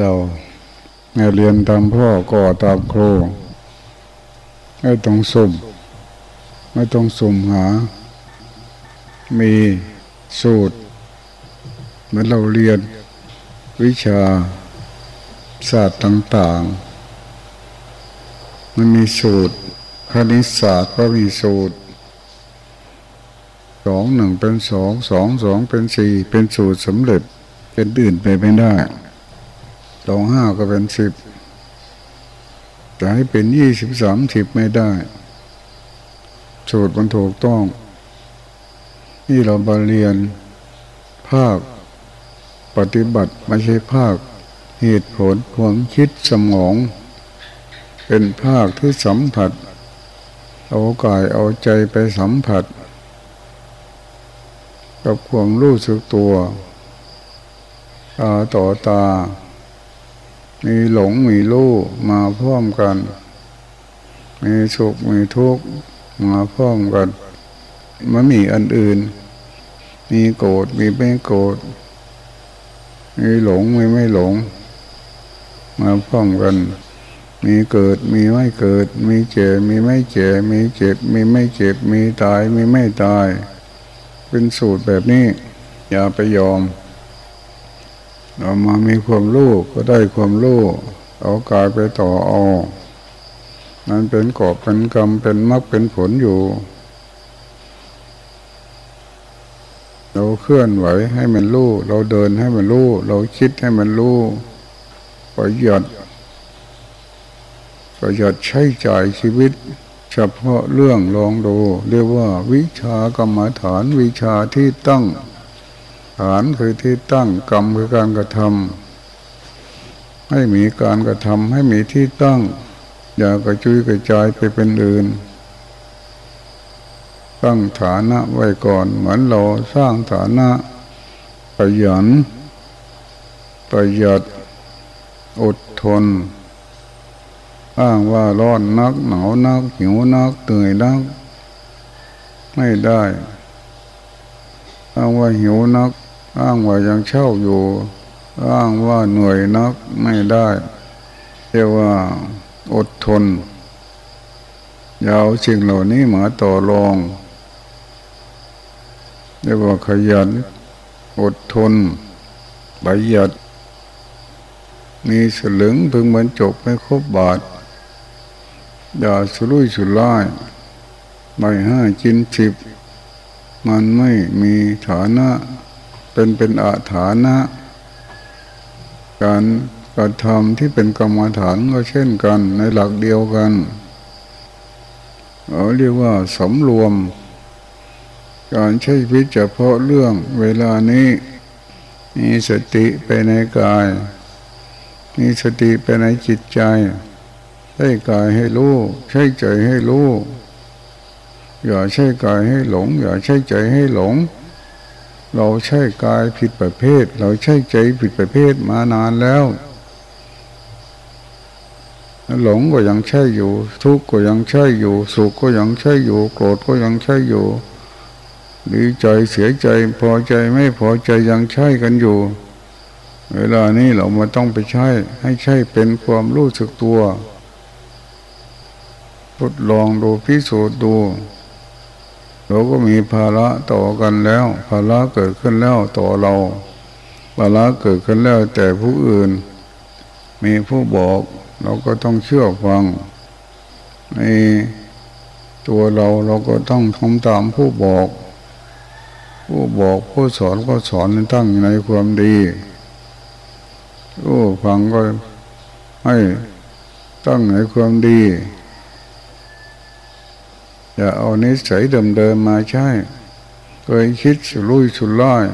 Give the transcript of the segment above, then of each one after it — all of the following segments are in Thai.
เราเรียนตามพ่อก่อตามครูไม่ต้องสุ่ม ไม่ต้องสุ่มหา มีสูตร เหมือนเราเรียนวิชาศาสตร์ต่าง ๆ มันมีสูตร คณิตศาสตร์ก็มีสูตรสองหนึ่งเป็นสองสองสองเป็นสี่เป็นสูตรสำเร็จเป็นอื่นไปไม่ได้ สองห้าก็เป็นสิบจะให้เป็นยี่สิบสามสิบไม่ได้ สูตรมันถูกต้อง นี่เราบาเรียน ภาค ปฏิบัติไม่ใช่ภาค เหตุผลความคิดสมอง เป็นภาคที่สัมผัส เอากายเอาใจไปสัมผัส กับความรู้สึกตัว ตาต่อตา มีหลงมีรู้มาพร้อมกัน มีสุขมีทุกข์มาพร้อมกันมันมีอันอื่น มีโกรธมีไม่โกรธมีหลงมีไม่หลง มาพร้อมกัน มีเกิดมีไม่เกิด มีเจ็บมีไม่เจ็บมีเจ็บ มีไม่เจ็บ มีตายมีไม่ตาย เป็นสูตรแบบนี้ อย่าไปยอม เรามามีความรู้ก็ได้ความรู้เอากายไปต่อเอามันเป็นกอบเป็นกรรมเป็นมรรคเป็นผลอยู่ เราเคลื่อนไหวให้มันรู้เราเดินให้มันรู้เราคิดให้มันรู้ประหยัดประหยัดใช้จ่ายชีวิต เฉพาะเรื่องลองดู เรียกว่าวิชากรรมฐานวิชาที่ตั้ง ฐานคือที่ตั้งกรรมคือการกระทำให้มีการกระทำให้มีที่ตั้ง อย่ากระจุยกระจายไปเป็นอื่น ตั้งฐานะไว้ก่อนเหมือนเราสร้างฐานะประหยัดประหยัดอดทนอ้างว่าร้อนนักหนาวนักหิวนักเหนื่อยนัก ไม่ได้อ้างว่าหิวนัก อ้างว่ายังเช่าอยู่ อ้างว่าเหนื่อยนักไม่ได้เรียกว่าอดทนยาวสิ่งเหล่านี้มาต่อรองเรียกว่าขยัน อดทนประหยัด มีสลึงพึงบรรจบไม่ครบบาท อย่าสุรุ่ยสุร่ายใบห้าจินสิบ มันไม่มีฐานะ เป็นเป็นอาฐานะ การกระทำที่เป็นกรรมฐานก็เช่นกันในหลักเดียวกันเราเรียกว่าสำรวม การใช้พิจเฉพาะเรื่องเวลานี้ มีสติไปในกาย มีสติไปในจิตใจใช้กายให้รู้ใช้ใจให้รู้อย่าใช้กายให้หลง อย่าใช้ใจให้หลง เราใช้กายผิดประเภท เราใช้ใจผิดประเภทมานานแล้ว หลงก็ยังใช่อยู่ ทุกข์ก็ยังใช่อยู่ สุขก็ยังใช่อยู่ โกรธก็ยังใช่อยู่ดีใจเสียใจพอใจไม่พอใจยังใช่กันอยู่ เวลานี้เรามาต้องไปใช้ให้ใช่เป็นความรู้สึกตัวทดลองดูพิสูจน์ดู เราก็มีภาระต่อกันแล้ว ภาระเกิดขึ้นแล้วต่อเรา ภาระเกิดขึ้นแล้วแต่ผู้อื่น มีผู้บอก เราก็ต้องเชื่อฟัง ในตัวเราเราก็ต้องทำตามผู้บอก ผู้บอกผู้สอนก็สอนตั้งในความดีผู้ฟังก็ให้ตั้งในความดี อย่าเอานิสัยเดิมๆมาใช้เคยคิดสุรุ่ยสุร่าย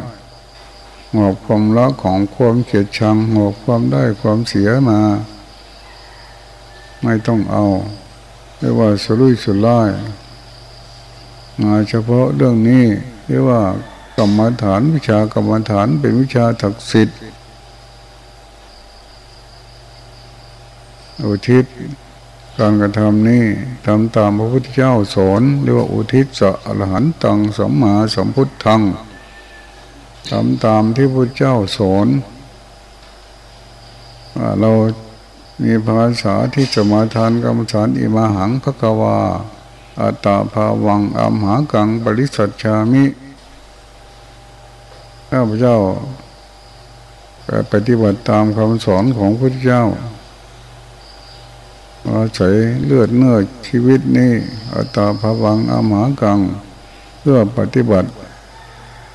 หอบความรักของความเกลียดชังหอบความได้ความเสียมา ไม่ต้องเอาเรียกว่าสุรุ่ยสุร่ายมาเฉพาะเรื่องนี้เรียกว่ากรรมฐานวิชากรรมฐานเป็นวิชาถักสิทธิ์อุทิศ การกระทำนี้ทำตามพระพุทธเจ้าสอนเรียกว่าอุทิศสะอรหันตังสัมมาสัมพุทธังทำตามที่พระเจ้าสอนเรามีภาษาที่จะมาทานกรรมฐานอิมาหังพระกวาอัตตาภาวังอัมหากังบริสัทชามิข้าพเจ้าปฏิบัติตามคำสอนของพระเจ้า อาศัยเลือดเนื้อชีวิตนี้อัตาภาวังอัมากัง เพื่อปฏิบัติ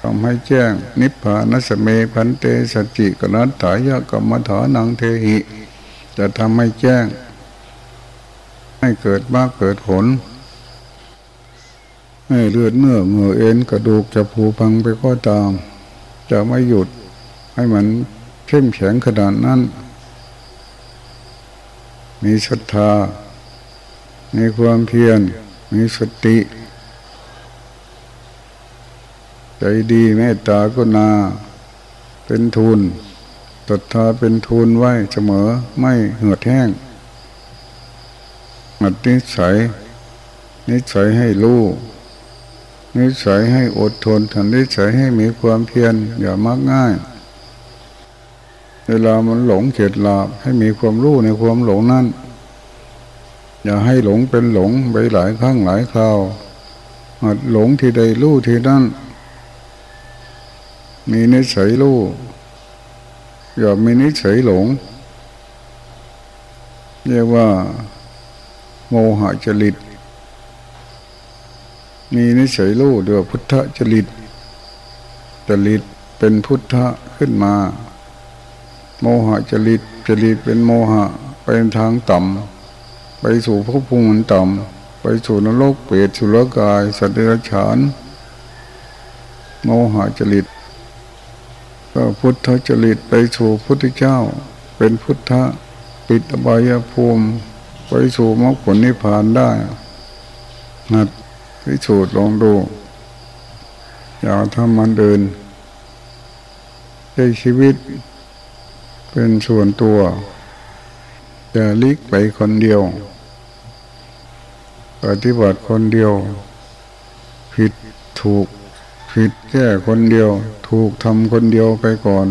ทำให้แจ้ง นิพพานัสเมพันเตสจิกนัตถายกรรมฐานังเทหิ จะทำให้แจ้ง ให้เกิดมากเกิดผล ให้เลือดเนื้อเงือเอ็นกระดูกจะผูพังไปก็ตาม จะไม่หยุดให้มันเข้มแข็งขนาดนั้น มีศรัทธา มีความเพียร มีสติ ใจดีเมตตากุณา เป็นทุนศรัทธาเป็นทุนไว้เสมอไม่เหือดแห้งหัดนิสัย นิสัยให้รู้นิสัยให้อดทนทันนิสัยให้มีความเพียรอย่ามักง่าย เวลามันหลงเข็ดลาบให้มีความรู้ในความหลงนั้นอย่าให้หลงเป็นหลงไปหลายครั้งหลายคราวหัดหลงที่ใดรู้ที่นั่นมีนิสัยรู้อย่ามีนิสัยหลง เรียกว่า โมหะจริต มีนิสัยรู้เดือพุทธจริตจริตเป็นพุทธะขึ้นมา โมหะจริตจริตเป็นโมหะเป็นทางต่ำไปสู่ภพภูมิต่ำไปสู่นรกเปรตสุรกาย สัตว์เดรัจฉาน โมหะจริตก็พุทธจริตไปสู่พุทธเจ้า เป็นพุทธะปิดอบายภูมิ ไปสู่มรรคผลนิพพานได้นัดพิสูจน์ลองดู อย่าทำมันเดินใช้ชีวิต เป็นส่วนตัว จะลิกไปคนเดียว ปฏิบัติคนเดียว ผิดถูกผิดแก้คนเดียว ถูกทำคนเดียวไปก่อน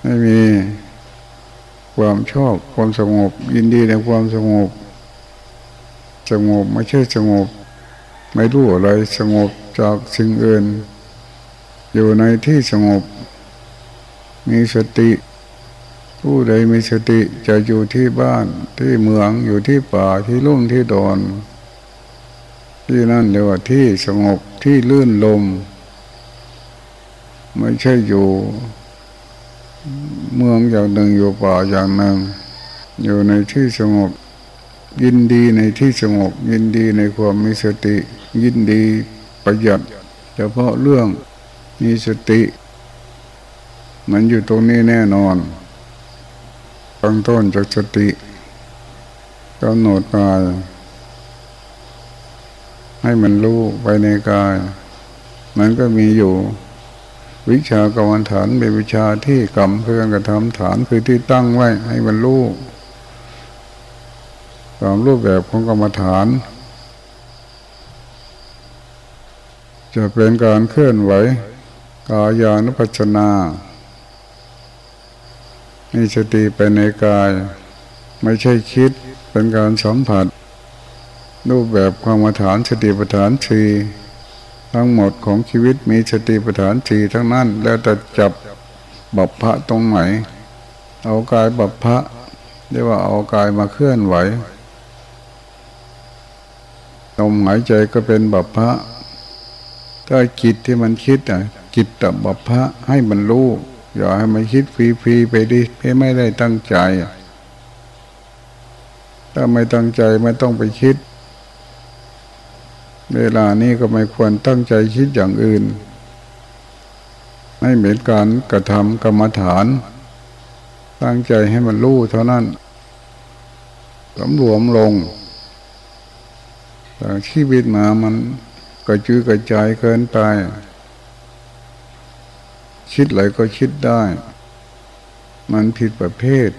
ไม่มีความชอบความสงบ ยินดีในความสงบ สงบไม่ใช่สงบ ไม่รู้อะไรสงบจากสิ่งอื่น อยู่ในที่สงบ มีสติ ผู้ใดมีสติจะอยู่ที่บ้านที่เมืองอยู่ที่ป่าที่ลุ่มที่ดอนที่นั่นเรียกว่าที่สงบที่ลื่นลม ไม่ใช่อยู่ เมืองอย่างหนึ่งอยู่ป่าอย่างหนึ่ง อยู่ในที่สงบยินดีในที่สงบยินดีในความมีสติ ยินดีประหยัด เฉพาะเรื่อง มีสติ มันอยู่ตรงนี้แน่นอนตั้งต้นจากสติกำหนดกายให้มันรู้ไปในกาย มันก็มีอยู่ วิชากรรมฐานเป็นวิชาที่กรรมเพื่อนกระทำฐานคือที่ตั้งไว้ให้มันรู้ตามรูปแบบของกรรมฐาน จะเป็นการเคลื่อนไหว กายานุปัจนามีสติไปในกาย ไม่ใช่คิดเป็นการสัมผัส รูปแบบกรรมฐานสติปัฏฐานสีทั้งหมดของชีวิตมีสติปัฏฐานสีทั้งนั้น แล้วแต่จับบัพพะตรงไหน เอากายบัพพะเรียกว่าเอากายมาเคลื่อนไหวลมหายใจก็เป็นบัพพะถ้าจิตที่มันคิดอะ จิตตบพะให้มันรู้ อย่าให้มันคิดฟรีๆไปดิเพไม่ได้ตั้งใจ ถ้าไม่ตั้งใจไม่ต้องไปคิด เวลานี้ก็ไม่ควรตั้งใจคิดอย่างอื่น ไม่เหมือนการกระทำกรรมฐาน ตั้งใจให้มันรู้เท่านั้นสำรวมลงแต่ชีวิตมามันกระจุยกระจายเกินไป คิดอะไรก็คิดได้ มันผิดประเภท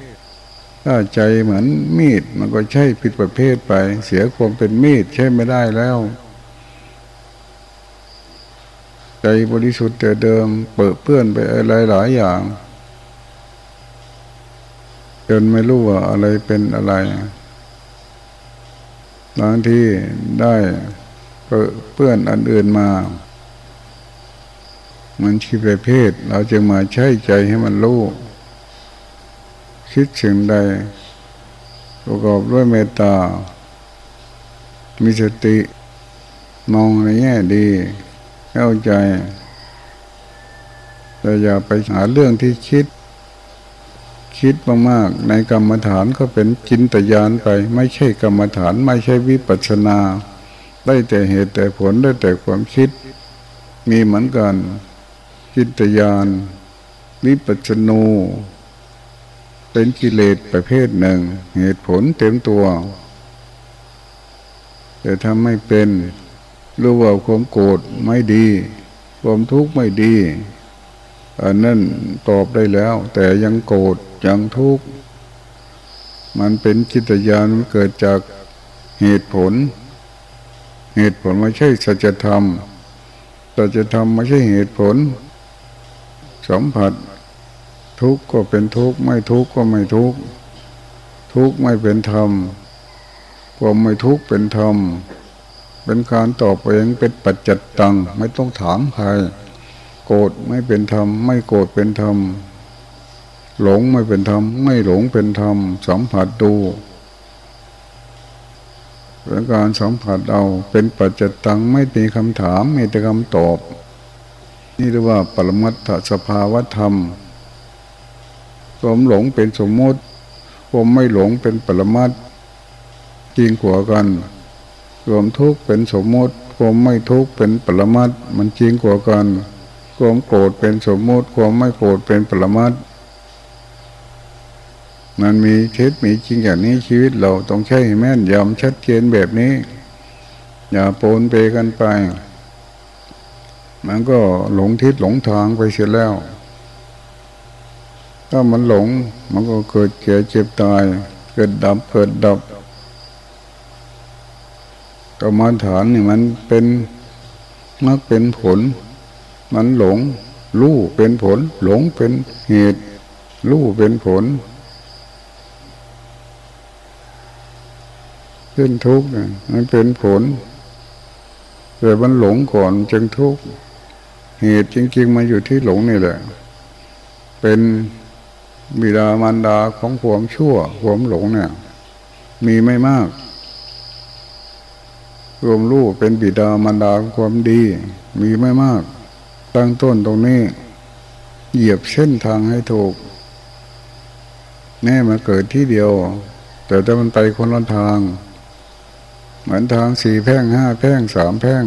ถ้าใจเหมือนมีด มันก็ใช่ผิดประเภทไป เสียความเป็นมีดใช่ไม่ได้แล้ว ใจบริสุทธิ์แต่เดิม เปิดเปื้อนไปอะไรหลายอย่าง จนไม่รู้ว่าอะไรเป็นอะไรบางที่ได้เปื้อนอันอื่นมา มันชีประเภท เราจะมาใช้ใจให้มันรู้ คิดสิ่งใด ประกอบด้วยเมตตา มีสติ มองในแง่ดี เข้าใจ แต่อย่าไปหาเรื่องที่คิด คิดมากๆ ในกรรมฐานก็เป็นจินตยานไป ไม่ใช่กรรมฐาน ไม่ใช่วิปัสสนา ได้แต่เหตุแต่ผลได้แต่ความคิดมีเหมือนกัน จินตยานวิปัสนูเป็นกิเลสประเภทหนึ่ง เหตุผลเต็มตัว แต่ทำไม่เป็น รู้ว่าความโกรธไม่ดี ความทุกข์ไม่ดี อันนั้นตอบได้แล้ว แต่ยังโกรธยังทุกข์ มันเป็นจิตญาณมันเกิดจากเหตุผล เหตุผลไม่ใช่สัจธรรมสัจธรรมไม่ใช่เหตุผล สัมผัส ทุกข์ก็เป็นทุกข์ไม่ทุกข์ก็ไม่ทุกข์ทุกข์ไม่เป็นธรรมความไม่ทุกข์เป็นธรรมเป็นการตอบเองเป็นปัจจัตตัง ไม่ต้องถามใครโกรธไม่เป็นธรรม ไม่โกรธเป็นธรรม หลงไม่เป็นธรรม ไม่หลงเป็นธรรม สัมผัสดูเป็นการสัมผัสเอาเป็นปัจจตัง ไม่มีคำถามมีแต่คำตอบ นี่เรียกว่าปรมัตถสภาวธรรมสมหลงเป็นสมมติผมไม่หลงเป็นปรมัตจริงกว่ากัน รวมทุกข์เป็นสมมติความไม่ทุกข์เป็นปรมัตมันจริงกว่ากันความโกรธเป็นสมมติความไม่โกรธเป็นปรมัตมันมีเท็จมีจริงอย่างนี้ชีวิตเราต้องใช้แม่นยำชัดเจนแบบนี้ อย่าโปนเปกันไป มันก็หลงทิศหลงทางไปเสียแล้ว ถ้ามันหลง มันก็เกิดเก่เจ็บตาย เกิดดับเกิดดับกรรมฐานนี่มันเป็นมักเป็นผล มันหลง รู้เป็นผล หลงเป็นเหตุ รู้เป็นผลขึ้นทุกข์มันเป็นผลแต่มันหลงก่อนจึงทุกข์ เหตุจริงๆมาอยู่ที่หลงนี่แหละ เป็นบิดามารดาของความชั่วความหลงเนี่ย มีไม่มากรวมรู้เป็นบิดามารดาความดี มีไม่มาก ตั้งต้นตรงนี้ เหยียบเส้นทางให้ถูก แน่มาเกิดที่เดียว แต่ถ้ามันไปคนละทาง เหมือนทางสี่แพ่งห้าแพ่งสามแพ่ง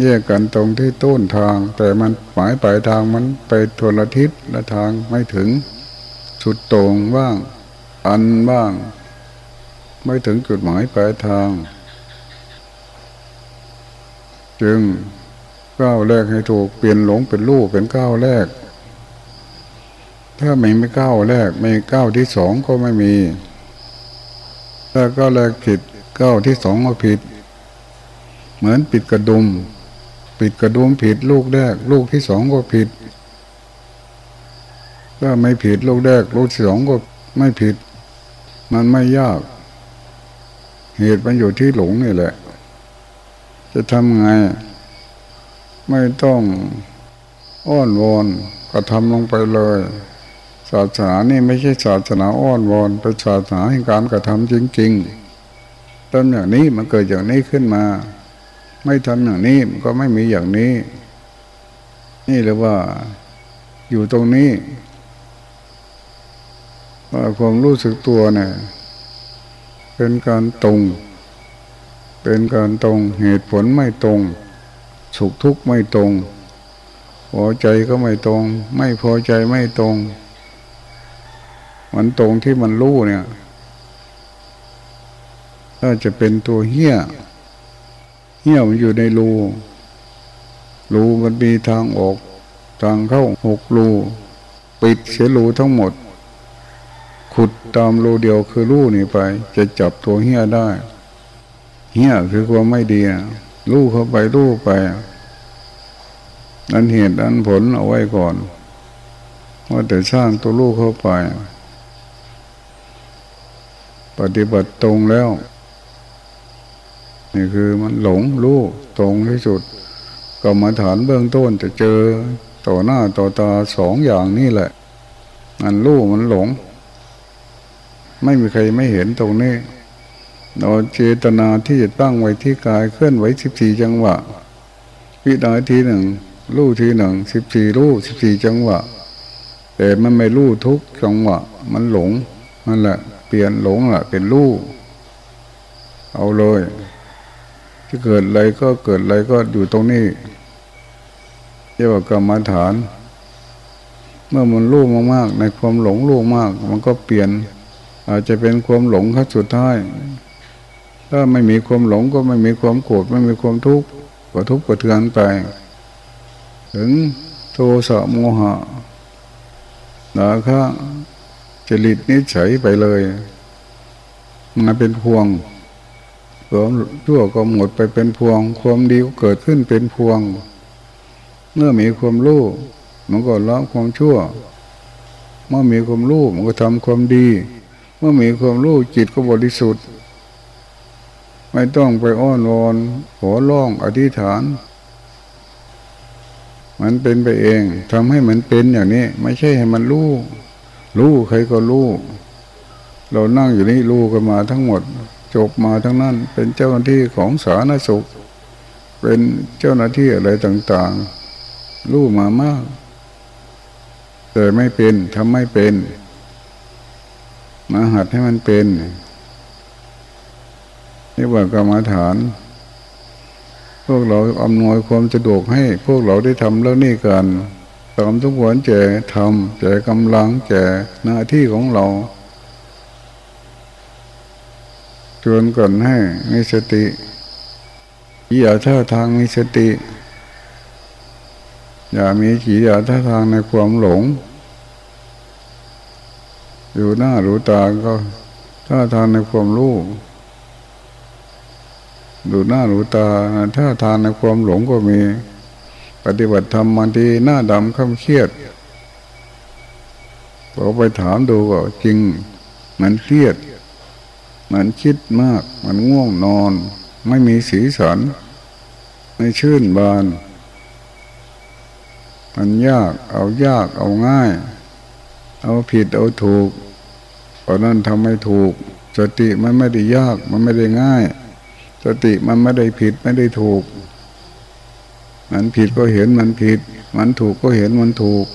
แยกกันตรงที่ต้นทาง แต่มันหมายปลายทางมันไปทวนละทิศละทางไม่ถึง สุดตรงบ้าง อันบ้าง ไม่ถึงจุดหมายปลายทาง จึงก้าวแรกให้ถูกเปลี่ยนหลงเป็นลูกเป็นก้าวแรก ถ้าไม่ไม่ก้าวแรก ไม่ก้าวที่สองก็ไม่มี ถ้าก้าวแรกผิดก้าวที่สองก็ผิด เหมือนปิดกระดุม ปิดกระดุมผิดลูกแรก ลูกที่สองก็ผิดถ้าไม่ผิดลูกแรก ลูกที่สองก็ไม่ผิด มันไม่ยาก เหตุมันอยู่ที่หลงนี่แหละ จะทำไง ไม่ต้องอ้อนวอนก็ทำลงไปเลย ศาสนานี่ไม่ใช่ศาสนาอ้อนวอนเป็นศาสนาแห่งการกระทำจริงๆทำอย่างนี้มันเกิดอย่างนี้ขึ้นมา ไม่ทำอย่างนี้มันก็ไม่มีอย่างนี้ นี่เลยว่าอยู่ตรงนี้ว่าความรู้สึกตัวเนี่ยเป็นการตรง เป็นการตรงเหตุผลไม่ตรง สุขทุกข์ไม่ตรงพอใจก็ไม่ตรง ไม่พอใจไม่ตรง มันตรงที่มันรู้เนี่ยถ้าจะเป็นตัวเหี้ย เหี้ยมันอยู่ในรูรูมันมีทางออกทางเข้าหกรูปิดเสียรูทั้งหมด ขุดตามรูเดียวคือรูนี่ไป จะจับตัวเหี้ยได้เหี้ยคือความไม่ดีรูเข้าไปรูไปนั้นเหตุนั้นผลเอาไว้ก่อนว่าแต่สร้างตัวลูกเข้าไป ปฏิบัติตรงแล้ว นี่คือมันหลงลูกตรงที่สุดกรรมฐานเบื้องต้นจะเจอต่อหน้าต่อตาสองอย่างนี่แหละ มันลูกมันหลง ไม่มีใครไม่เห็นตรงนี้เราเจตนาที่จะตั้งไว้ที่กายเคลื่อนไหวสิบสี่จังหวะวินาทีหนึ่งลู่ทีหนึ่งสิบสี่ลู่สิบสี่จังหวะ แต่มันไม่ลู่ทุกจังหวะ มันหลงนั่นแหละ เปลี่ยนหลงแหละเป็นลู่เอาเลย จะเกิดอะไรก็เกิดอะไรก็อยู่ตรงนี้เรียกว่ากรรมฐาน เมื่อมันลู่มากๆในความหลงลู่มาก มันก็เปลี่ยน อาจจะเป็นความหลงขั้นสุดท้ายถ้าไม่มีความหลงก็ไม่มีความโกรธไม่มีความทุกข์ก็ทุกข์ก็เทือนไป ถึงโทสะโมหะดาคะจริตนิสัยไปเลยมาเป็นพวง ความชั่วก็หมดไปเป็นพวง ความดีก็เกิดขึ้นเป็นพวง เมื่อมีความรู้มันก็ละความชั่ว เมื่อมีความรู้มันก็ทำความดี เมื่อมีความรู้จิตก็บริสุทธิ์ ไม่ต้องไปอ้อนวอนขอร้องอธิษฐาน มันเป็นไปเองทำให้มันเป็นอย่างนี้ ไม่ใช่ให้มันรู้รู้ใครก็รู้เรานั่งอยู่นี่รู้กันมาทั้งหมด จบมาทั้งนั้น เป็นเจ้าหน้าที่ของสาธารณสุข เป็นเจ้าหน้าที่อะไรต่างๆ รู้มามาก แต่ไม่เป็นทำไม่เป็น มาหัดให้มันเป็นนี่ว่ากรรมฐาน พวกเราอำนวยความสะดวกให้ พวกเราได้ทำเรื่องนี้กันทำทุกวันแจทำแจกำลังแจหน้าที่ของเรา ชวนกันให้มีสติอย่าท่าทางมีสติ อย่ามีขีอย่าท่าทางในความหลง อยู่หน้ารู้ตาก็ท่าทางในความรู้ดูหน้าดูตาถ้าทานในความหลงก็มี ปฏิบัติธรรมบางทีหน้าดำข้ามเครียดพอไปถามดูก็จริง มันเครียด มันคิดมาก มันง่วงนอน ไม่มีสีสัน ไม่ชื่นบาน มันยาก เอายาก เอาง่าย เอาผิด เอาถูกเพราะนั้นทำไม่ถูก สติมันไม่ได้ยาก มันไม่ได้ง่าย สติมันไม่ได้ผิด ไม่ได้ถูก มันผิดก็เห็นมันผิด มันถูกก็เห็นมันถูก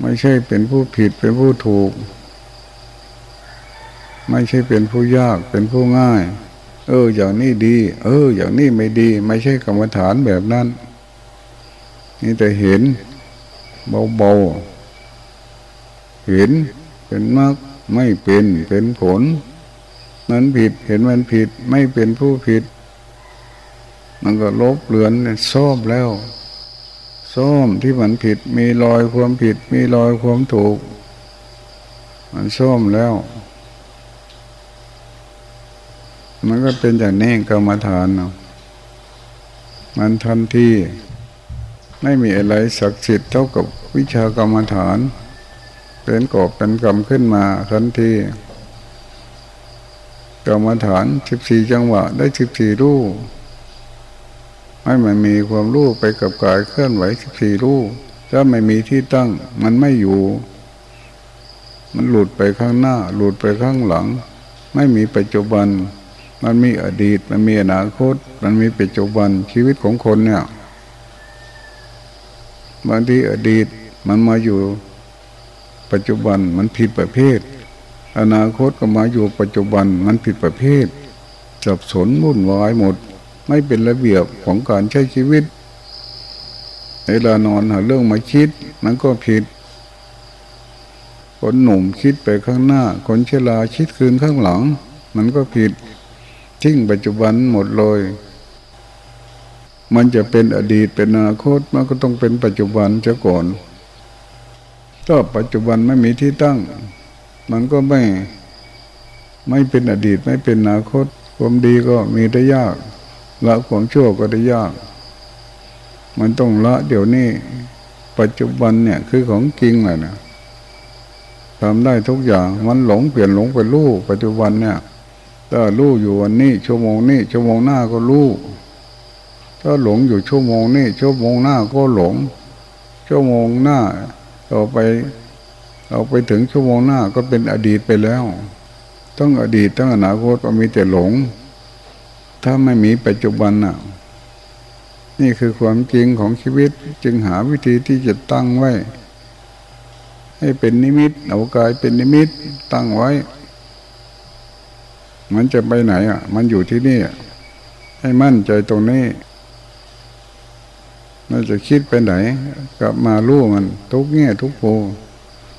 ไม่ใช่เป็นผู้ผิดเป็นผู้ถูก ไม่ใช่เป็นผู้ยากเป็นผู้ง่าย เออ อย่างนี้ดี เออ อย่างนี้ไม่ดี ไม่ใช่กรรมฐานแบบนั้น นี่แต่เห็นเบาๆเห็นเป็นมากไม่เป็นเป็นผล มันผิดเห็นมันผิดไม่เป็นผู้ผิด มันก็ลบเลือนซ่อมแล้วซ่อมที่มันผิดมีรอยความผิด มีรอยความถูก มันซ่อมแล้ว มันก็เป็นอย่างนี้กรรมฐานเนาะมันทันทีไม่มีอะไรศักดิ์สิทธิ์เท่ากับวิชากรรมฐาน เป็นกอบเป็นกรรมขึ้นมาทันทีกรรมฐานสิบสี่จังหวะ ได้สิบสี่รูปให้มันมีความรู้ไปกับกายเคลื่อนไหวสิบสี่รูปถ้าไม่มีที่ตั้ง มันไม่อยู่ มันหลุดไปข้างหน้า หลุดไปข้างหลัง ไม่มีปัจจุบัน มันมีอดีต มันมีอนาคต มันมีปัจจุบันชีวิตของคนเนี่ยบางทีอดีตมันมาอยู่ปัจจุบันมันผิดประเภท อนาคตก็มาอยู่ปัจจุบันมันผิดประเภทสับสนวุ่นวายหมด ไม่เป็นระเบียบของการใช้ชีวิตเวลานอนหาเรื่องมาคิดมันก็ผิด คนหนุ่มคิดไปข้างหน้า คนเชราคิดคืนข้างหลัง มันก็ผิด ทิ้งปัจจุบันหมดเลย มันจะเป็นอดีตเป็นอนาคตมันก็ต้องเป็นปัจจุบันเะก่อนถ้าปัจจุบันไม่มีที่ตั้ง มันก็ไม่ไม่เป็นอดีตไม่เป็นอนาคต ความดีก็มีได้ยากละความชั่วก็ได้ยาก มันต้องละเดี๋ยวนี้ ปัจจุบันเนี่ยคือของจริงเลยนะทำได้ทุกอย่างมันหลงเปลี่ยนหลงไปรู้ปัจจุบันเนี่ย ถ้ารู้อยู่วันนี้ ชั่วโมงนี้ชั่วโมงหน้าก็รู้ถ้าหลงอยู่ชั่วโมงนี้ชั่วโมงหน้าก็หลง ชั่วโมงหน้าต่อไป เราไปถึงชั่วโมงหน้าก็เป็นอดีตไปแล้วต้องอดีตต้องอนาคตก็มีแต่หลง ถ้าไม่มีปัจจุบันน่ะ นี่คือความจริงของชีวิตจึงหาวิธีที่จะตั้งไว้ ให้เป็นนิมิตเอากายเป็นนิมิตตั้งไว้ มันจะไปไหนอะ มันอยู่ที่นี่ให้มั่นใจตรงนี้มันจะคิดไปไหน กลับมารู้มัน ทุกแง่ทุกโพ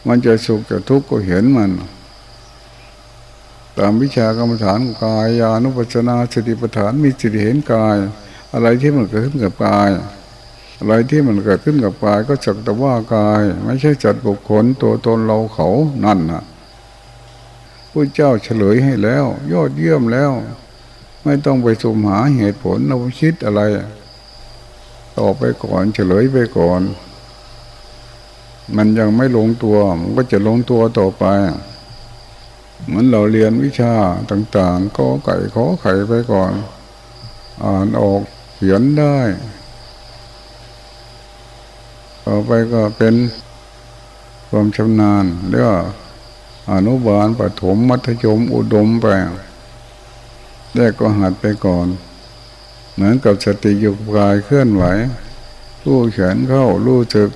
มันจะสุขจะทุกข์ก็เห็นมัน ตามวิชากรรมฐานกายานุปัสนาสติปัฏฐานมีสติเห็นกาย อะไรที่มันเกิดขึ้นกับกาย อะไรที่มันเกิดขึ้นกับกาย ก็จักแต่ว่ากาย ไม่ใช่จัดบุคคลตัวตนเราเขานั่นนะ ผู้เจ้าเฉลยให้แล้ว ยอดเยี่ยมแล้ว ไม่ต้องไปสุมหาเหตุผลเราคิดอะไร ต่อไปก่อนเฉลยไปก่อน มันยังไม่ลงตัว มันก็จะลงตัวต่อไปเหมือนเราเรียนวิชาต่าง ๆ ก็ไก่ขอไข่ไปก่อน อ่านออกเขียนได้ ต่อไปก็เป็นความชำนาญเรียก อนุบาลปฐมมัธยมอุดมไปแรกก็หัดไปก่อน เหมือนกับสติอยู่กายเคลื่อนไหว รู้แขนเข้ารู้สึก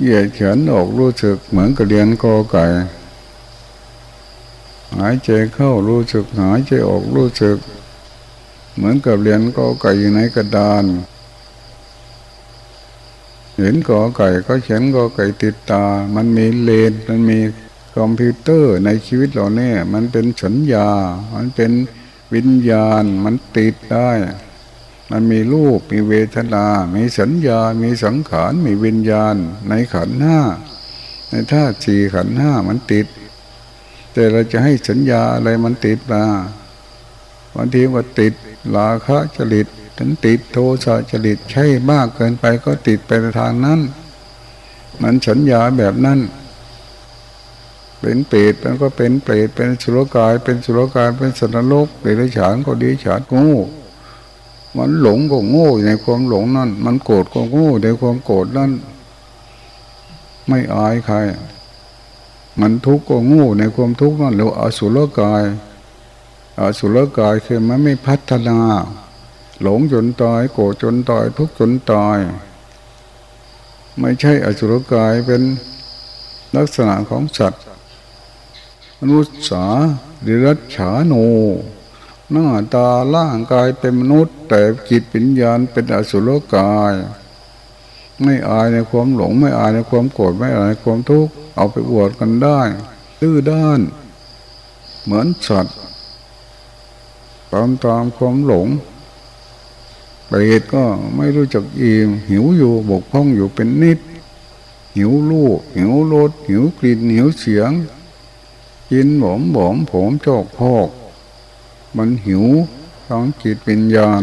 เหยียดแขนออกรู้สึกเหมือนกับเรียนกอไก่ หายใจเข้ารู้สึกหายใจออกรู้สึก เหมือนกับเรียนกอไก่อยู่ในกระดานเห็นกอไก่ก็เขียนกอไก่ติดตา มันมีเลน มันมี คอมพิวเตอร์ในชีวิตเราเนี่ย มันเป็นสัญญา มันเป็นวิญญาณ มันติดได้ มันมีรูป มีเวทนา มีสัญญา มีสังขาร มีวิญญาณ ในขันห้า ในธาตุสี่ขันห้ามันติด แต่เราจะให้สัญญาอะไรมันติดมาบางทีว่าติดลาคะจริตถึงติดโทสะจริตใช่มากเกินไปก็ติดไปทางนั้น มันสัญญาแบบนั้น เป็นเปรตมันก็เป็นเปรตเป็นสุรกาย เป็นสุรกายเป็นสันนรกเป็นฉานก็ดีฉานงูมันหลงก็โง่ในความหลงนั่น มันโกรธก็โง่ในความโกรธนั่น ไม่อายใคร มันทุกข์ก็โง่ในความทุกข์นั่นหรืออสุรกายอสุรกายคือมันไม่พัฒนา หลงจนตาย โกรธจนตาย ทุกข์จนตาย ไม่ใช่อสุรกายเป็นลักษณะของสัตว์ นุษย์สาดิรัจฉาโนหน้าตาล่างกายเป็นมนุษย์ แต่จิตปัญญาเป็นอสุรกาย ไม่อายในความหลง ไม่อายในความโกรธไม่อายในความทุกข์เอาไปอวดกันได้ตื้อด้าน เหมือนสัตว์ตามตามความหลงไปเหตุก็ไม่รู้จักอิ่มหิวอยู่บกพร่องอยู่เป็นนิด หิวลูกหิวรสหิวกลิ่นหิวเสียง กินหมอมบอมผมจกพอกมันหิวท้องจิตวิญญาณ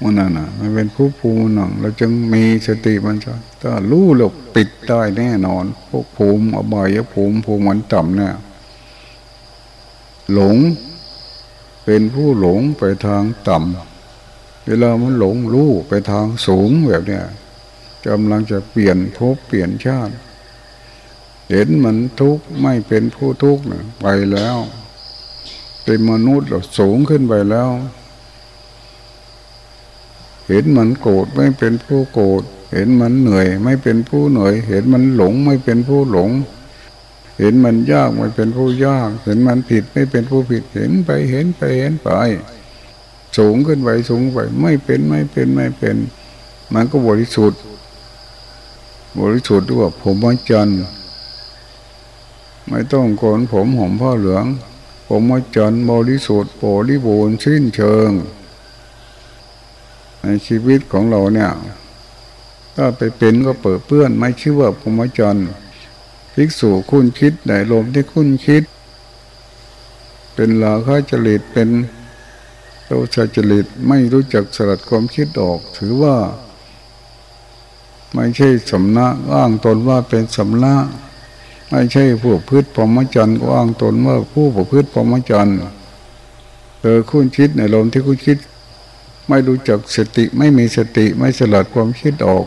มันนั่นน่ะมันเป็นผู้ภูมิหนังเราจึงมีสติมันจะถ้ารู้เราปิดได้แน่นอน พวกภูมิอบายภูมิภูมิมันต่ำเนี่ยหลง เป็นผู้หลงไปทางต่ำเวลามันหลงรู้ไปทางสูงแบบเนี้ยกำลังจะเปลี่ยนภพเปลี่ยนชาติ เห็นมันทุกข์ไม่เป็นผู้ทุกข์ไปแล้ว เป็นมนุษย์เราสูงขึ้นไปแล้ว เห็นมันโกรธไม่เป็นผู้โกรธเห็นมันเหนื่อยไม่เป็นผู้เหนื่อย เห็นมันหลงไม่เป็นผู้หลง เห็นมันยากไม่เป็นผู้ยาก เห็นมันผิดไม่เป็นผู้ผิด เห็นไปเห็นไปเห็นไป สูงขึ้นไปสูงไป ไม่เป็นไม่เป็นไม่เป็น มันก็บริสุทธิ์ บริสุทธิ์ด้วยผมว่าจัน ไม่ต้องโกนผมหอมผ้าเหลือง ผมจันบริสุทธิ์บริบูรณ์สิ้นเชิง ในชีวิตของเราเนี่ย ถ้าไปเป็นก็เปิดเปื้อนไม่ชื่อว่าพรหมจรรย์ภิกษุคุณคิดในลมที่คุณคิด เป็นลาคาจริตเป็นเราชาจริตไม่รู้จักสลัดความคิดออก ถือว่า ไม่ใช่สำนักอ้างตนว่าเป็นสำนัก ไม่ใช่ผู้พืชพรหมจรรย์ก็อ้างตนว่าผู้ผู้พืชพรหมจรรย์เธอคุ้นคิดในลมที่คุ้นคิด ไม่รู้จักสติไม่มีสติไม่สลัดความคิดออก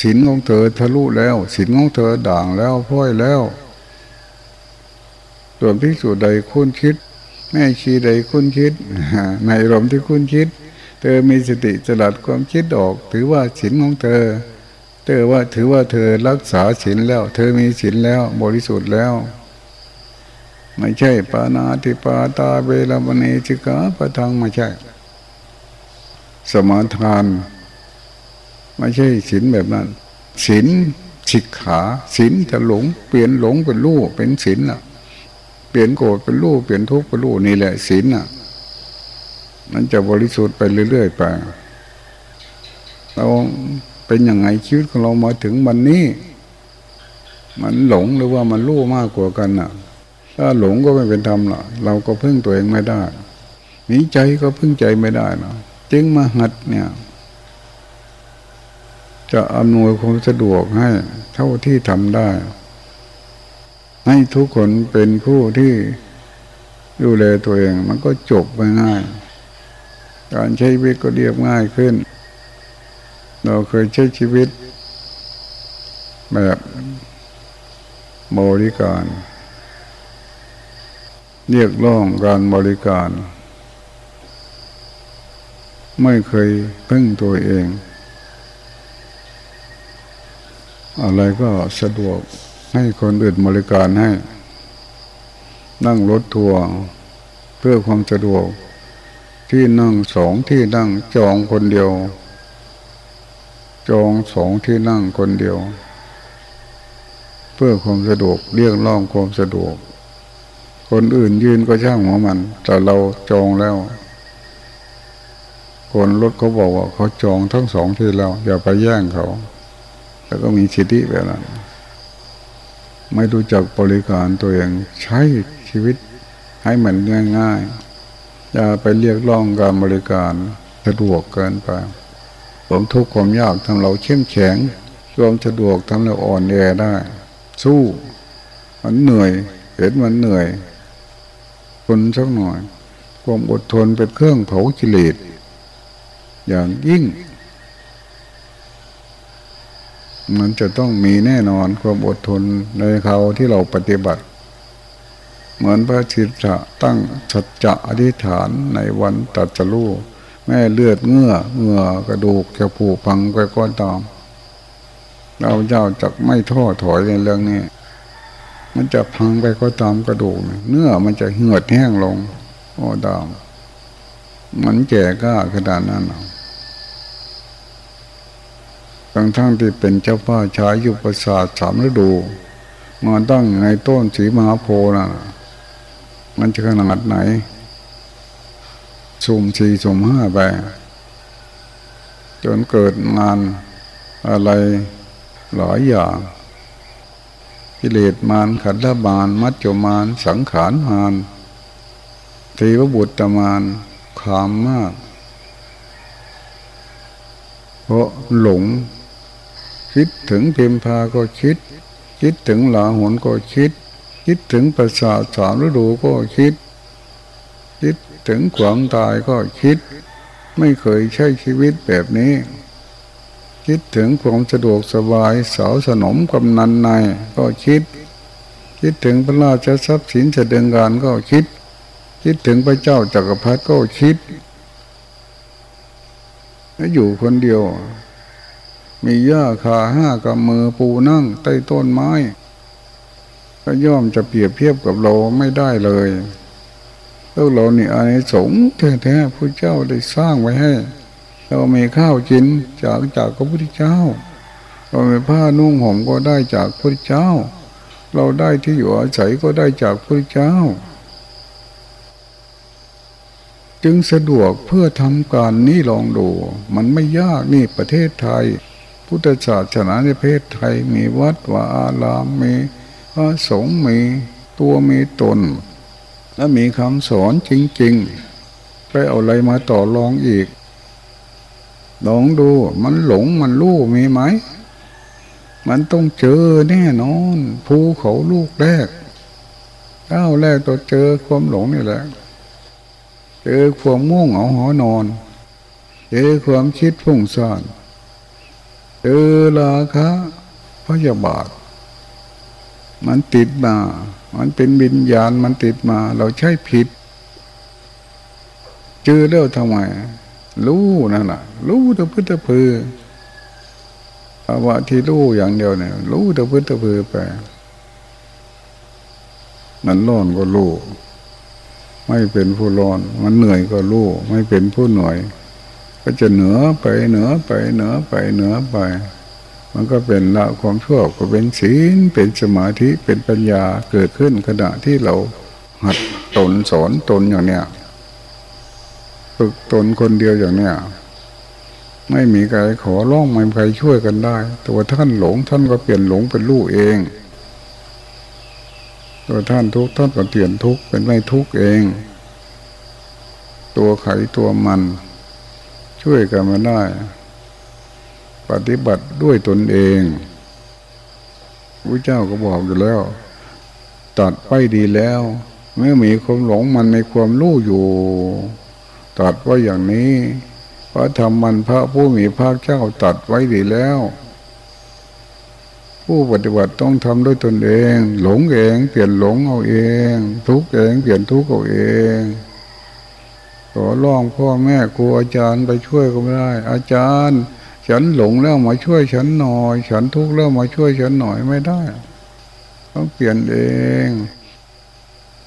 ศีลของเธอทะลุแล้วศีลของเธอด่างแล้วพ้อยแล้วส่วนพิสูจใดคุ้นคิด แม่ชีใดคุ้นคิด ในลมที่คุ้นคิด เธอมีสติสลัดความคิดออก ถือว่าศีลของเธอ เธอว่าถือว่าเธอรักษาศีลแล้ว เธอมีศีลแล้ว บริสุทธิ์แล้ว ไม่ใช่ปานาติปาตาเวลามณีจิกาปะทังไม่ใช่ สมาทาน ไม่ใช่ศีลแบบนั้นศีลสิกขาศีลจะหลง เปลี่ยนหลงเป็นรู้เป็นศีลอะ เปลี่ยนโกรธเป็นรู้เปลี่ยนทุกข์เป็นรู้นี่แหละศีลอะมันจะบริสุทธิ์ไปเรื่อยๆไปเรา เป็นยังไงชีวิตของเรามาถึงวันนี้ มันหลงหรือว่ามันรู้มากกว่ากันอะ ถ้าหลงก็ไม่เป็นธรรมละเราก็พึ่งตัวเองไม่ได้มีใจก็พึ่งใจไม่ได้นะจึงมาหัดเนี่ย จะอำนวยความสะดวกให้ เท่าที่ทำได้ ให้ทุกคนเป็นผู้ที่ดูแลตัวเอง มันก็จบไปง่าย การใช้ชีวิตก็เรียบง่ายขึ้น เราเคยใช้ชีวิต แบบบริการ เรียกร้องการบริการ ไม่เคยพึ่งตัวเอง อะไรก็สะดวกให้คนอื่นบริการให้ นั่งรถทัวร์เพื่อความสะดวกที่นั่งสองที่นั่งจองคนเดียว จองสองที่นั่งคนเดียว เพื่อความสะดวกเรียกร้องความสะดวก คนอื่นยืนก็ช่างหัวมัน แต่เราจองแล้ว คนรถเขาบอกว่าเขาจองทั้งสองที่แล้วอย่าไปแย่งเขา แล้วก็มีสิทธิแบบนั้นไม่รู้จักบริการตัวเองใช้ชีวิตให้มันง่ายๆอย่าไปเรียกร้องการบริการสะดวกเกินไป ผมทุกข์ความยากทำเราเข้มแข็งรวมสะดวกทำเราอ่อนแอได้ สู้ มันเหนื่อย เห็นมันเหนื่อยคนสักหน่อย ความอดทนเป็นเครื่องเผากิเลสอย่างยิ่ง มันจะต้องมีแน่นอนความอดทนในเขาที่เราปฏิบัติ เหมือนพระชิตะตั้งสัจจะอธิษฐานในวันตัดจลู แม่เลือดเงื่อเงื่อกระดูกจะผูกพังไปก้อนตามเราเจ้าจะไม่ท้อถอยในเรื่องนี้ มันจะพังไปก็ตามกระดูก เนื้อมันจะเหือดแห้งลงโอ้ดามมันแก่ก้าขนาดนั้นทั้งทั้งที่เป็นเจ้าพ่อชายยุปศาสตร์สามฤดูมาตั้งในต้นสีมหาโพนะ่ะ มันจะขนาดไหน สุ่มสี่สุ่มห้าไปจนเกิดงานอะไรหลายอย่างกิเลสมานขันธบานมัจจมานสังขารมานทีวบุตรมานขามมาก เพราะหลง คิดถึงเพียมพาก็คิด คิดถึงหลาหนก็คิด คิดถึงประสาทสามฤดูก็คิด ถึงความตายก็คิด ไม่เคยใช้ชีวิตแบบนี้ คิดถึงความสะดวกสบายสาวสนมกำนันนายก็คิด คิดถึงพระราชทรัพย์สินเสด็จงานก็คิด คิดถึงพระเจ้าจักรพรรดิก็คิดแล้วอยู่คนเดียว มีหญ้าคาห้ากำมือปูนั่งใต้ต้นไม้ ก็ย่อมจะเปรียบเทียบกับเราไม่ได้เลย แล้วเรานี่อานิสงส์แท้ๆพระเจ้าได้สร้างไว้ให้ เรามีข้าวกินจากจากพระพุทธเจ้า เรามีผ้านุ่งห่มก็ได้จากพระพุทธเจ้า เราได้ที่อยู่อาศัยก็ได้จากพระพุทธเจ้า จึงสะดวกเพื่อทำการนี้ลองดู มันไม่ยากนี่ประเทศไทย พุทธศาสนาในประเทศไทยมีวัดวาอารามมีพระสงฆ์มีตัวมีตน และมีคำสอนจริง ๆ ไปเอาอะไรมาต่อรองอีก ลองดูมันหลงมันรู้มีไหม มันต้องเจอแน่นอนภูเขาลูกแรกก้าวแรกตัวเจอความหลงนี่แหละ เจอความม่วงเอาหอนอน เจอความคิดพุ่งซ่านเจอราคะพยาบาท มันติดมา มันเป็นวิญญาณมันติดมา เราใช้ผิด เจอแล้วทำไม รู้นั่นแหละรู้ตะพื้นตะพือภาวะที่รู้อย่างเดียวเนี่ย รู้ตะพื้นตะพือไปมันร้อนก็รู้ไม่เป็นผู้ร้อน มันเหนื่อยก็รู้ไม่เป็นผู้เหนื่อย ก็จะเหนือไปเหนือไปเหนือไปเหนือไป มันก็เป็นละความชั่วก็เป็นศีลเป็นสมาธิเป็นปัญญาเกิดขึ้นขณะที่เราหัดตนสอนตนอย่างเนี้ยฝึกตนคนเดียวอย่างเนี้ยไม่มีใครขอร้องไม่มีใครช่วยกันได้ ตัวท่านหลงท่านก็เปลี่ยนหลงเป็นลูกเอง ตัวท่านทุกท่านก็เปลี่ยนทุกเป็นไม่ทุกเอง ตัวไขตัวมัน ช่วยกันมาได้ ปฏิบัติด้วยตนเองพระเจ้าก็บอกอยู่แล้วตัดไปดีแล้วเมื่อมีความหลงมันในความรู้อยู่ตัดไว้อย่างนี้พระธรรมมันพระผู้มีพระเจ้าตัดไว้ดีแล้ว ผู้ปฏิบัติต้องทำด้วยตนเอง หลงเองเปลี่ยนหลงเอาเอง ทุกเองเปลี่ยนทุกเอาเองขอร้องพ่อแม่ครูอาจารย์ไปช่วยก็ไม่ได้ อาจารย์ ฉันหลงแล้วมาช่วยฉันหน่อย ฉันทุกข์แล้วมาช่วยฉันหน่อยไม่ได้ ต้องเปลี่ยนเอง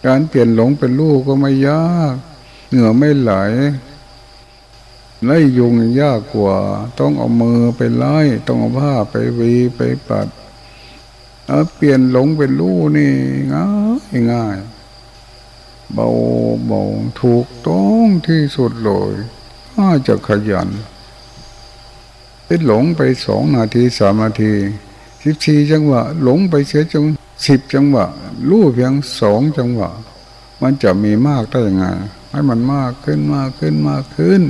การเปลี่ยนหลงเป็นลูกก็ไม่ยาก เหงื่อไม่ไหลไล่ยุงยากกว่า ต้องเอามือไปไล่ต้องเอาผ้าไปวีไปปัดเอาเปลี่ยนหลงเป็นรู้นี่ง่ายง่ายเบาเบาถูกต้องที่สุดเลยถ้าจะขยัน เป็นหลงไปสองนาทีสามนาทีสิบสี่จังหวะหลงไปเสียจังสิบจังหวะรู้เพียงสองจังหวะ มันจะมีมากได้ยังไง ให้มันมากขึ้นมากขึ้นมากขึ้น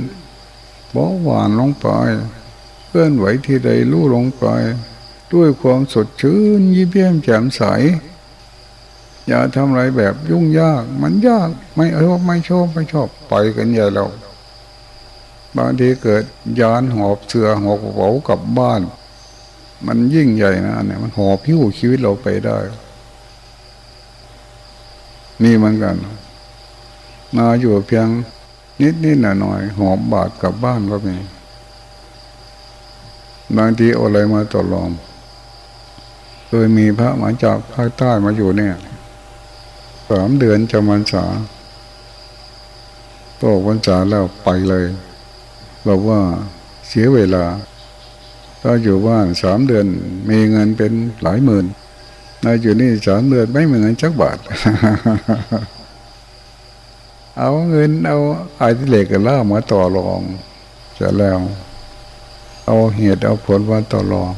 บอกหวานลงไปเคลื่อนไหวที่ใดรู้ลงไป ด้วยความสดชื่นยิ้มแย้มแจ่มใส อย่าทำอะไรแบบยุ่งยาก มันยาก ไม่เออไม่ชอบไม่ชอบไปกันใหญ่เรา บางทีเกิดยานหอบเสือหอบเผากับบ้าน มันยิ่งใหญ่นะเนี่ยมันหอบพิ้วชีวิตเราไปได้ นี่เหมือนกัน มาอยู่เพียงนิดนิดหน่อยหน่อยหอบบาดกลับบ้านก็มีบางทีอะไรมาต่อรองเคยมีพระมาจากภาคใต้มาอยู่เนี่ยสามเดือนจะมันษาก็วันษาแล้วไปเลย บอกว่าเสียเวลา ถ้าอยู่บ้านสามเดือนมีเงินเป็นหลายหมื่นนายอยู่นี่สามเดือนไม่มีเงินจักบาท เอาเงินเอาอาทิเลกกันล่ามาต่อรองจะแล้ว เอาเหตุเอาผลมาต่อรอง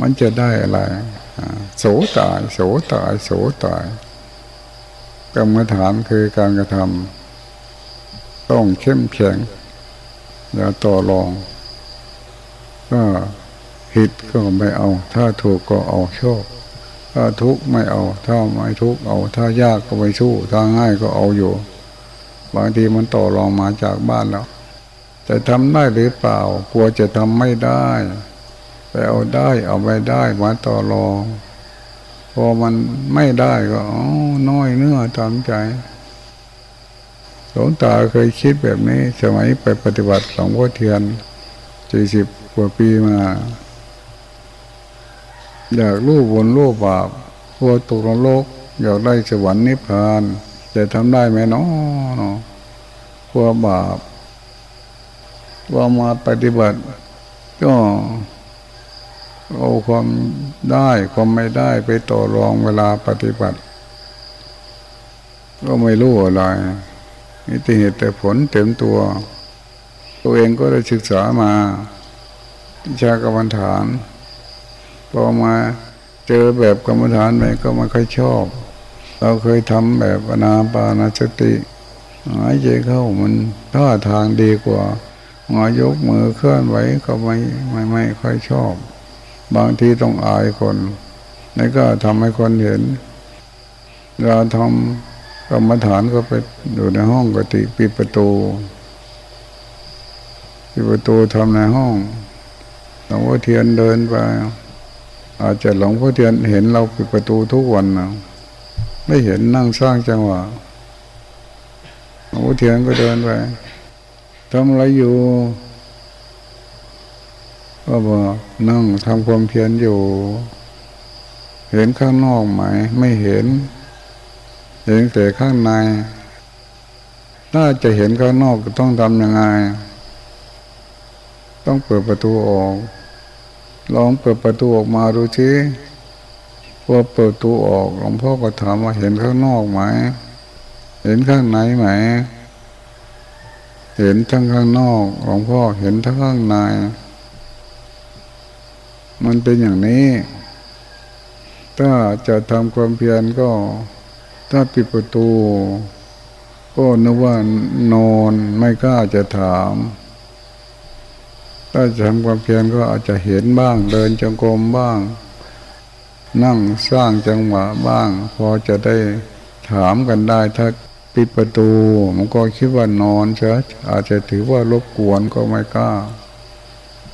มันจะได้อะไรโสตายโสตายโสตายกรรมฐานคือการกระทำต้องเข้มแข็ง อย่าต่อรอง ก็ผิดก็ไม่เอา ถ้าถูกก็เอาโชค ถ้าทุกข์ไม่เอา ถ้าไม่ทุกข์เอา ถ้ายากก็ไม่สู้ ถ้าง่ายก็เอาอยู่ บางทีมันต่อรองมาจากบ้านแล้วจะทำได้หรือเปล่า กลัวจะทำไม่ได้ไปเอาได้เอาไปได้มาต่อรอง พอมันไม่ได้ก็อ๋อน้อยเนื้อตามใจ หลวงตาเคยคิดแบบนี้ สมัยไปปฏิบัติหลวงพ่อเทียนสี่สิบกว่าปีมา อยากรู้บนรู้บาปกลัวตกนรกอยากได้สวรรค์นิพพานจะทำได้ไหมเนาะกลัวบาปว่ามาปฏิบัติ ก็เอาความได้ความไม่ได้ไปต่อรองเวลาปฏิบัติ ก็ไม่รู้อะไร นี่ติเหตุแต่ผลเต็มตัว ตัวเองก็ได้ศึกษามาวิชากรรมฐานพอมาเจอแบบกรรมฐานไปก็ไม่ค่อยชอบ เราเคยทำแบบอนาปานาสติหายใจเข้ามันท่าทางดีกว่ามายกมือเคลื่อนไหวก็ไม่ไม่ไม่ค่อยชอบ บางทีต้องอายคนนี่ก็ทำให้คนเห็น เราทำ กรรมฐานก็ไปอยู่ในห้องกติปิดประตูปิดประตูทำในห้องหลวงพ่อเทียนเดินไป อาจจะหลวงพ่อเทียนเห็นเราปิดประตูทุกวันนะไม่เห็นนั่งสร้างจังหวะหลวงพ่อเทียนก็เดินไปทำอะไรอยู่ก็บอกนั่งทำความเพียรอยู่ เห็นข้างนอกไหม ไม่เห็น เห็นแต่ข้างใน ถ้าจะเห็นข้างนอกต้องทำยังไง ต้องเปิดประตูออก ลองเปิดประตูออกมาดูชิพอเปิดประตูออกหลวงพ่อก็ถามว่าเห็นข้างนอกไหม เห็นข้างในไหม เห็นทั้งข้างนอกหลวงพ่อเห็นทั้งข้างใน มันเป็นอย่างนี้ ถ้าจะทำความเพียรก็ ถ้าปิดประตู ก็นึกว่านอนไม่กล้าจะถาม ถ้าจะทำความเพียรก็อาจจะเห็นบ้าง เดินจงกรมบ้าง นั่งสร้างจังหวะบ้าง พอจะได้ถามกันได้ถ้าปิดประตู มันก็คิดว่านอนเฉยอาจจะถือว่ารบกวนก็ไม่กล้า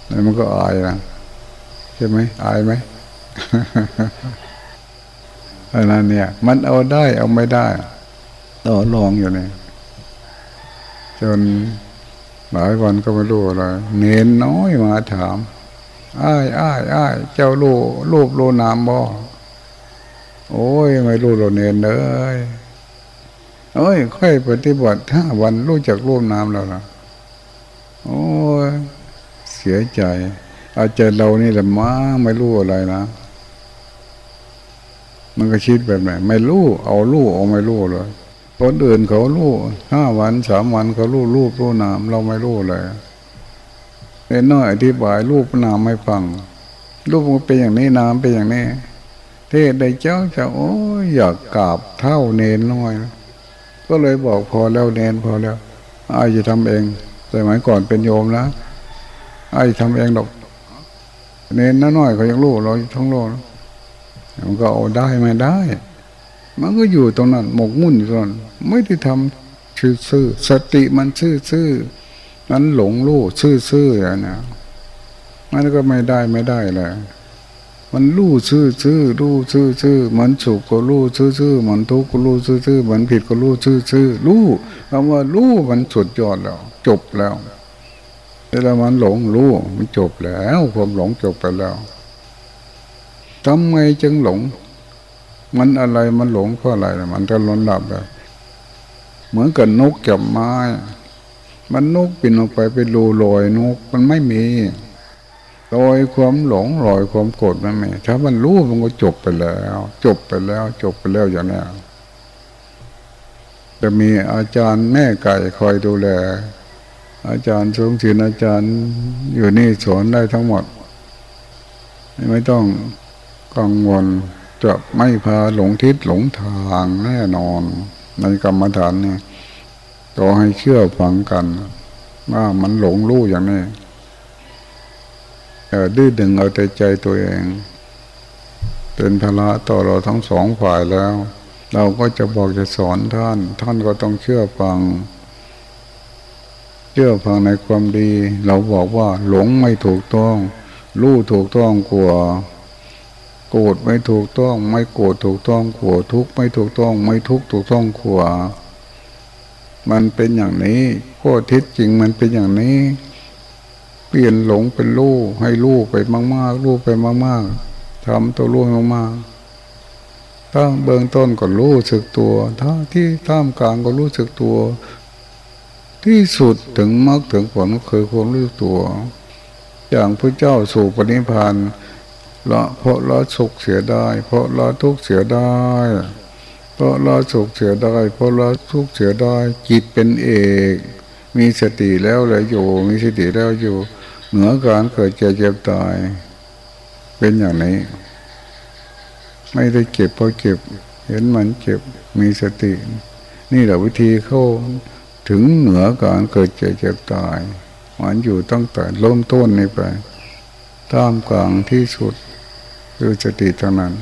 แล้วมันก็อายนะใช่ไหมอายไหม อันนั้นเนี่ย มันเอาได้เอาไม่ได้ต่อลองอยู่เนี่ยจนหลายวันก็ไม่รู้อะไรเน้นน้อยมาถามอ้ายอ้ายอ้ายเจ้าลูกรูปโลนามบ่โอ้ย ไม่รู้โลเน้นเลยเอ้ย ค่อยปฏิบัติห้าวันรู้จักร่วมน้ำแล้วนะโอ้ย เสียใจ อาจจะเรานี่แหละมาไม่รู้อะไรนะ มันก็คิดแบบไหนไม่รู้เอารู้เอาไม่รู้เลยคนอื่นเขารู้ห้าวันสามวันเขารู้รูปรู้นามเราไม่รู้เลยเล็นน้อยอธิบายรูปนามไม่ฟัง รูปมันเป็นอย่างนี้นามเป็นอย่างนี้ เทศได้เจ้าจะโอ้ยอยากกราบเท่าเนนน้อย ก็เลยบอกพอแล้วเนนพอแล้วไอ้จะทำเองสมัยก่อนเป็นโยมนะไอ้ทำเองดอก เนนน้อยเขายังรู้เราทั้งโลก มันก็เอาได้ไม่ได้ มันก็อยู่ตรงนั้น หมกมุ่นอยู่ตรงนั้นไม่ได้ทำชื่อซื่อสติมันชื่อซื่อนั้นหลงรู้ซื่อซื่ออย่างนี้มันก็ไม่ได้ไม่ได้เลยมันรู้ซื่อซื่อรู้ซื่อซื่อมันสุขก็รู้ซื่อซื่อมันทุกข์ก็รู้ซื่อซื่อมันผิดก็รู้ซื่อซื่อรู้คำว่ารู้มันสุดยอดแล้ว จบแล้วเวลามันหลงรู้มันจบแล้วความหลงจบไปแล้ว ทำไมจึงหลง มันอะไรมันหลงเพราะอะไร มันจะล้นหลับแบบ เหมือนกับนกจับไม้ มันนกปินออกไปเป็นรูลอยนกมันไม่มีลอยความหลงลอยความโกรธมันไม่ถ้ามันรู้มันก็จบไปแล้ว จบไปแล้ว จบไปแล้วอย่างนี้จะมีอาจารย์แม่ไก่คอยดูแล อาจารย์ทรงศิลอาจารย์อยู่นี่สอนได้ทั้งหมด ไม่ต้อง กังวลจะไม่พาหลงทิศหลงทางแน่นอน ในกรรมฐานเนี่ก็ให้เชื่อฟังกัน ว่ามันหลงรู้อย่างนี้ดื้อดึงเอาแต่ใจตัวเอง เป็นภาระต่อเราทั้งสองฝ่ายแล้ว เราก็จะบอกจะสอนท่าน ท่านก็ต้องเชื่อฟัง เชื่อฟังในความดี เราบอกว่าหลงไม่ถูกต้อง รู้ถูกต้องกลัว โกรธไม่ถูกต้อง ไม่โกรธถูกต้องกลัวทุกข์ไม่ถูกต้อง ไม่ทุกข์ถูกต้องกลัวมันเป็นอย่างนี้ข้อทิศจริงมันเป็นอย่างนี้ เปลี่ยนหลงเป็นรู้ให้รู้ไปมากๆรู้ไปมากๆทำตัวรู้มากๆถ้าเบื้องต้นก็รู้สึกตัวถ้าที่ท่ามกลางก็รู้สึกตัว ที่สุดถึงมรรคถึงผลก็คือความรู้ตัว อย่างพระเจ้าสู่ปณิพานธ์ ละเพราะละสุขเสียได้ เพราะละทุกข์เสียได้ เพราะละสุขเสียได้ เพราะละทุกข์เสียได้ จิตเป็นเอก มีสติแล้วเลยอยู่ มีสติแล้วอยู่ เหนือการเกิดเจ็บเจ็บตาย เป็นอย่างนี้ ไม่ได้เก็บเพราะเก็บ เห็นมันเก็บ มีสติ นี่แหละวิธีเข้าถึงเหนือการเกิดเจ็บเจ็บตายมันอยู่ตั้งแต่เริ่มต้นนี้ไปท่ามกลางที่สุด คือสติเท่านั้น